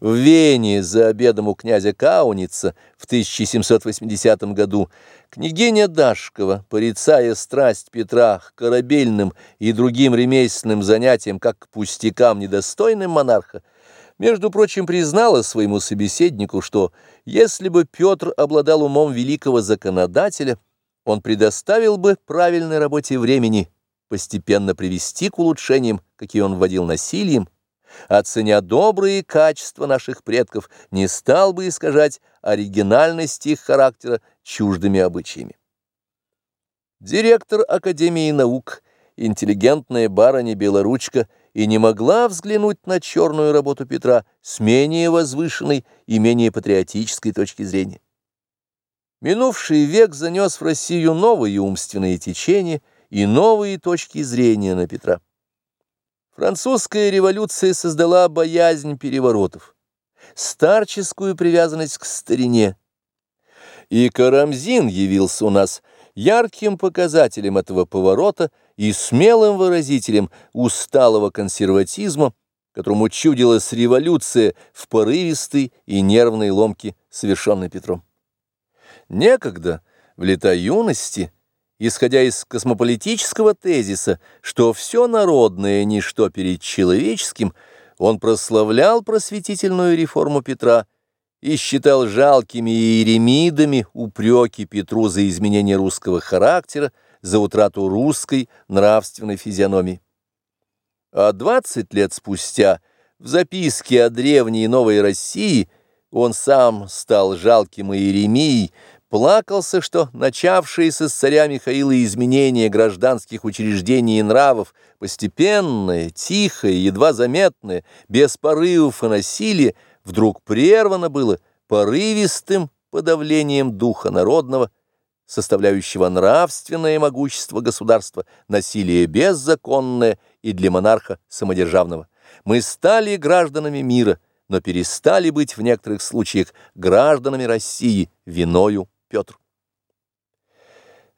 В Вене за обедом у князя Кауница в 1780 году княгиня Дашкова, порицая страсть Петра к корабельным и другим ремесленным занятиям, как к пустякам недостойным монарха, между прочим, признала своему собеседнику, что если бы Петр обладал умом великого законодателя, он предоставил бы правильной работе времени постепенно привести к улучшениям, какие он вводил насилием, оценя добрые качества наших предков, не стал бы искажать оригинальность их характера чуждыми обычаями. Директор Академии наук, интеллигентная барыня Белоручка, и не могла взглянуть на черную работу Петра с менее возвышенной и менее патриотической точки зрения. Минувший век занес в Россию новые умственные течения и новые точки зрения на Петра. Французская революция создала боязнь переворотов, старческую привязанность к старине. И Карамзин явился у нас ярким показателем этого поворота и смелым выразителем усталого консерватизма, которому чудилась революция в порывистой и нервной ломке, совершенной Петром. Некогда, в лета юности, исходя из космополитического тезиса, что все народное – ничто перед человеческим, он прославлял просветительную реформу Петра и считал жалкими иеремидами упреки Петру за изменение русского характера, за утрату русской нравственной физиономии. А 20 лет спустя в записке о древней и новой России он сам стал жалким иеремией, плакался, что начавшиеся с царя Михаила изменения гражданских учреждений и нравов, постепенное, тихое, едва заметное, без порывов и насилия, вдруг прервано было порывистым подавлением духа народного, составляющего нравственное могущество государства, насилие беззаконное и для монарха самодержавного. Мы стали гражданами мира, но перестали быть в некоторых случаях гражданами России виною Петр.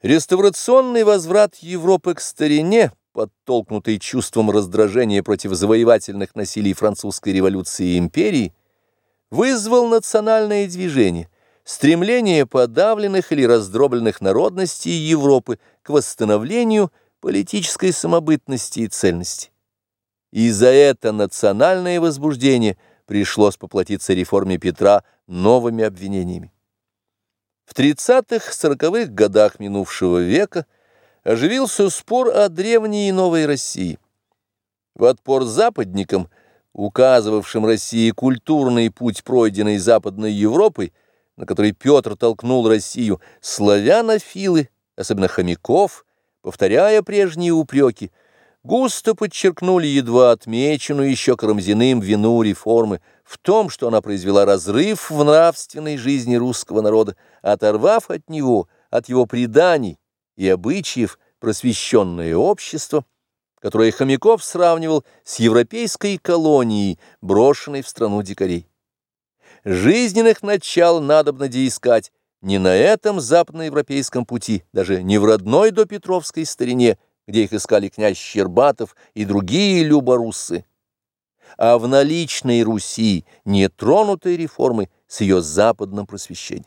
Реставрационный возврат Европы к старине, подтолкнутый чувством раздражения против завоевательных насилий французской революции и империи, вызвал национальное движение, стремление подавленных или раздробленных народностей Европы к восстановлению политической самобытности и цельности. И за это национальное возбуждение пришлось поплатиться реформе Петра новыми обвинениями. В 30-40-х годах минувшего века оживился спор о древней и новой России. В отпор западникам, указывавшим России культурный путь, пройденный Западной Европой, на который Петр толкнул Россию, славянофилы, особенно хомяков, повторяя прежние упреки, густо подчеркнули едва отмеченную еще Карамзиным вину реформы в том, что она произвела разрыв в нравственной жизни русского народа, оторвав от него, от его преданий и обычаев просвещенное общество, которое Хомяков сравнивал с европейской колонией, брошенной в страну дикарей. Жизненных начал надобно искать не на этом западноевропейском пути, даже не в родной до Петровской старине, где их искали князь Щербатов и другие люборуссы, а в наличной Руси, нетронутой реформой с ее западным просвещением.